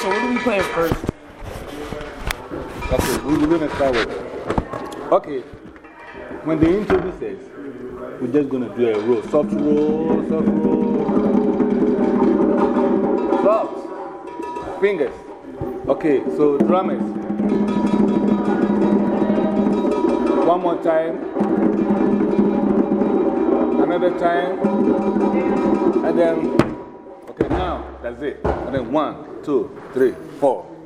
so what do we play first? Okay, we're going to start with. Okay, when they introduce us, we're just going to do a roll. Soft roll, soft roll. Soft. Fingers. Okay, so drummers. One more time. Another time. And then, that's it. And then one, two, three, four.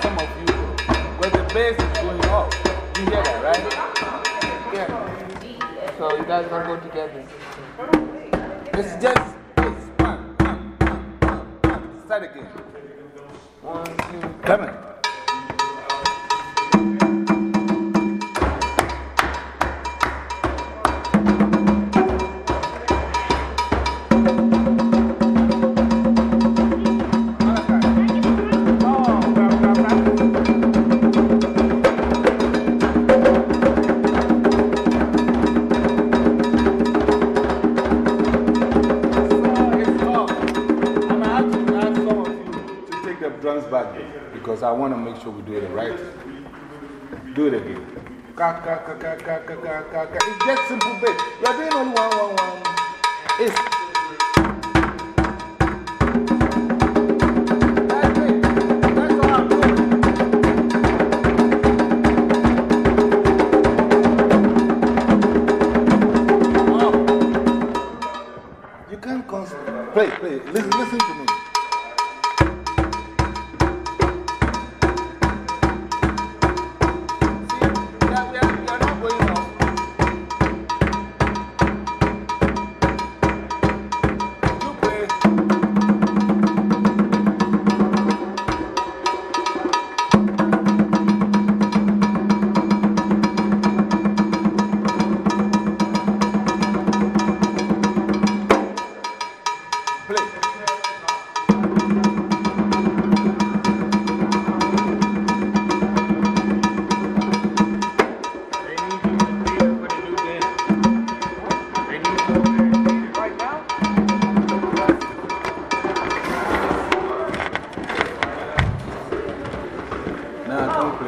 some of you, where the bass is going up. You hear that, right? Yeah. So you guys don't go together. It's just this. Start again. One, two, on. up drums back because I want to make sure we do it right. Do it again. It's just simple bit. We're doing only one, one, one. It's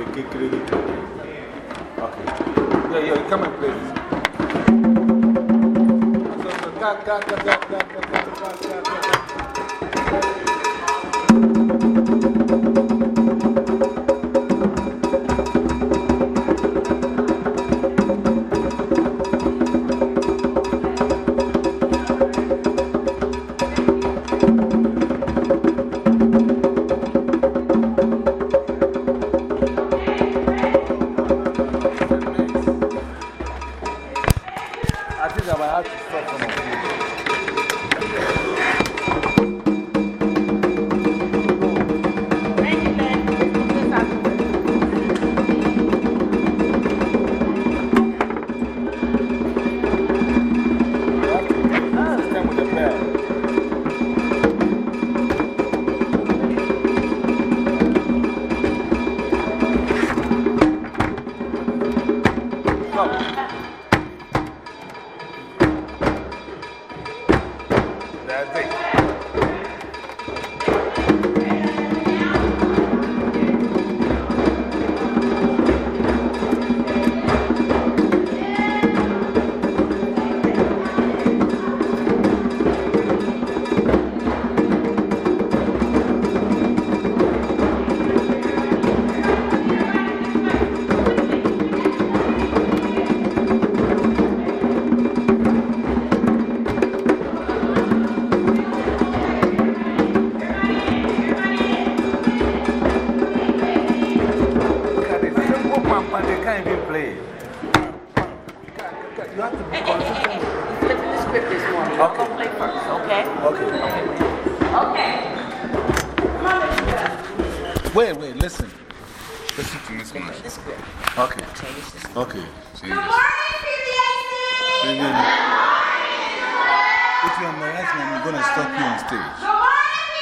play. Okay. Yeah, yeah, you come and play this. Wait, wait, listen. Listen to this one. The. Okay. Change the script. Okay. Change Good this. morning, PBS! If you're my husband, I'm going to stop you on stage. Good